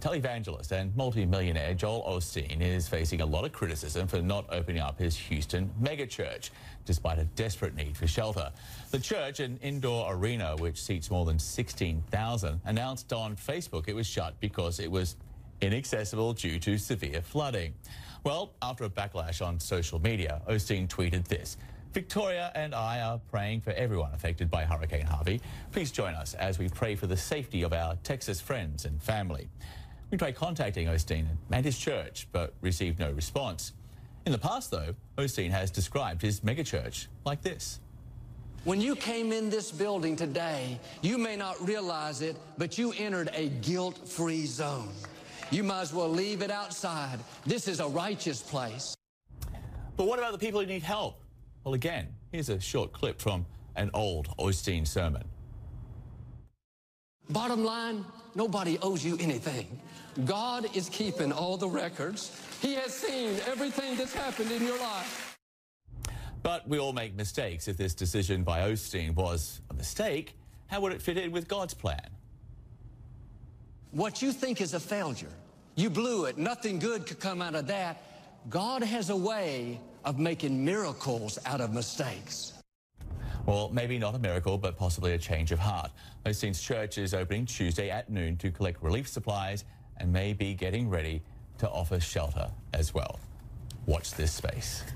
Televangelist and multi-millionaire Joel Osteen is facing a lot of criticism for not opening up his Houston megachurch, despite a desperate need for shelter. The church, an indoor arena which seats more than 16,000, announced on Facebook it was shut because it was inaccessible due to severe flooding. Well, after a backlash on social media, Osteen tweeted this. Victoria and I are praying for everyone affected by Hurricane Harvey. Please join us as we pray for the safety of our Texas friends and family. We tried contacting Osteen and his church, but received no response. In the past, though, Osteen has described his megachurch like this. When you came in this building today, you may not realize it, but you entered a guilt free zone. You might as well leave it outside. This is a righteous place. But what about the people who need help? Well, again, here's a short clip from an old Osteen sermon. Bottom line, nobody owes you anything. God is keeping all the records. He has seen everything that's happened in your life. But we all make mistakes. If this decision by Osteen was a mistake, how would it fit in with God's plan? What you think is a failure, you blew it. Nothing good could come out of that. God has a way of making miracles out of mistakes. Well, maybe not a miracle, but possibly a change of heart. Osteen's church is opening Tuesday at noon to collect relief supplies and may be getting ready to offer shelter as well. Watch this space.